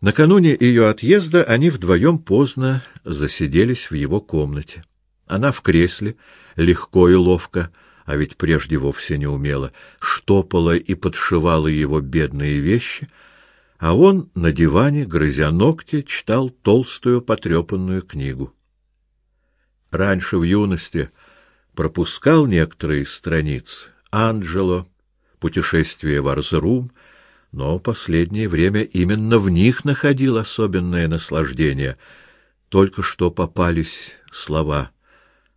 Накануне ее отъезда они вдвоем поздно засиделись в его комнате. Она в кресле, легко и ловко, а ведь прежде вовсе не умела, штопала и подшивала его бедные вещи, а он на диване, грызя ногти, читал толстую потрепанную книгу. Раньше в юности пропускал некоторые страницы Анджело, путешествие в Арзрум, но последнее время именно в них находил особенное наслаждение. Только что попались слова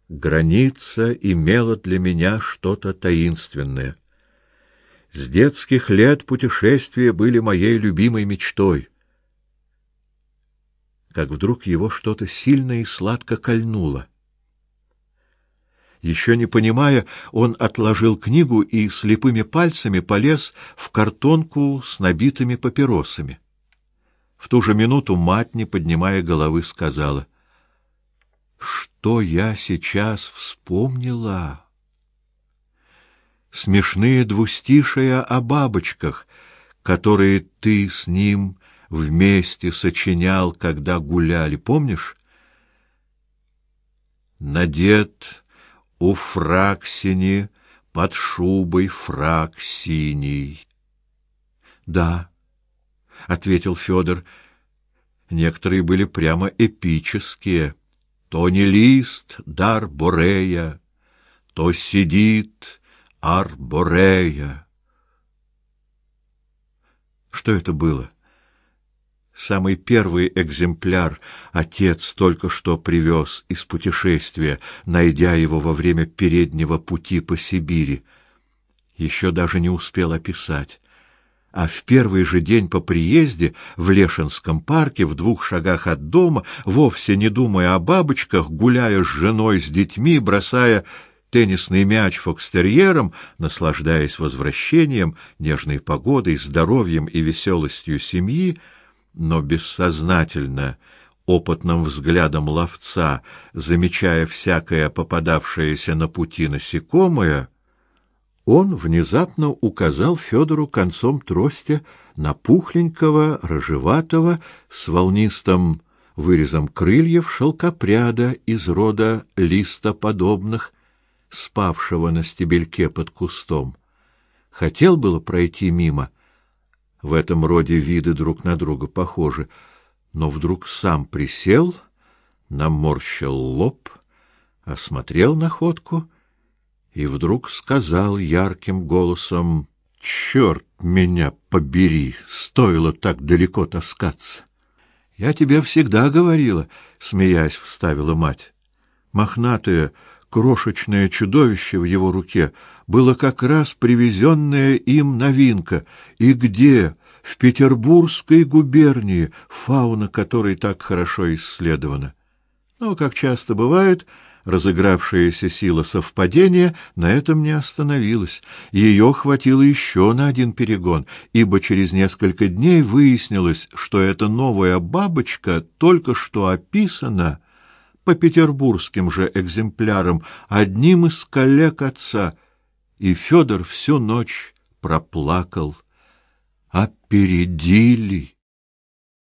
«Граница имела для меня что-то таинственное». С детских лет путешествия были моей любимой мечтой. Как вдруг его что-то сильно и сладко кольнуло. Еще не понимая, он отложил книгу и слепыми пальцами полез в картонку с набитыми папиросами. В ту же минуту мать, не поднимая головы, сказала: "Что я сейчас вспомнила? Смешные двустишия о бабочках, которые ты с ним вместе сочинял, когда гуляли, помнишь? Надет у Фраксини под шубой фрак синий. Да, ответил Федор. Некоторые были прямо эпические. То не лист дар Борея, то сидит арборея. Что это было? Самый первый экземпляр отец только что привез из путешествия, найдя его во время переднего пути по Сибири. Еще даже не успел описать. А в первый же день по приезде в Лешинском парке, в двух шагах от дома, вовсе не думая о бабочках, гуляя с женой, с детьми, бросая теннисный мяч фокстерьером, наслаждаясь возвращением, нежной погодой, здоровьем и веселостью семьи, но бессознательно, опытным взглядом ловца, замечая всякое попадавшееся на пути насекомое, он внезапно указал Федору концом трости на пухленького, рыжеватого, с волнистым вырезом крыльев шелкопряда из рода листоподобных, спавшего на стебельке под кустом. Хотел было пройти мимо — в этом роде виды друг на друга похожи, но вдруг сам присел, наморщил лоб, осмотрел находку и вдруг сказал ярким голосом: «Черт меня побери, стоило так далеко таскаться. Я тебе всегда говорила, смеясь, вставила мать. Мохнатое крошечное чудовище в его руке было как раз привезенная им новинка, и где в Петербургской губернии, фауна которой так хорошо исследована. Но, как часто бывает, разыгравшаяся сила совпадения на этом не остановилась. Ее хватило еще на один перегон, ибо через несколько дней выяснилось, что эта новая бабочка только что описана по петербургским же экземплярам одним из коллег отца, и Федор всю ночь проплакал. Опередили.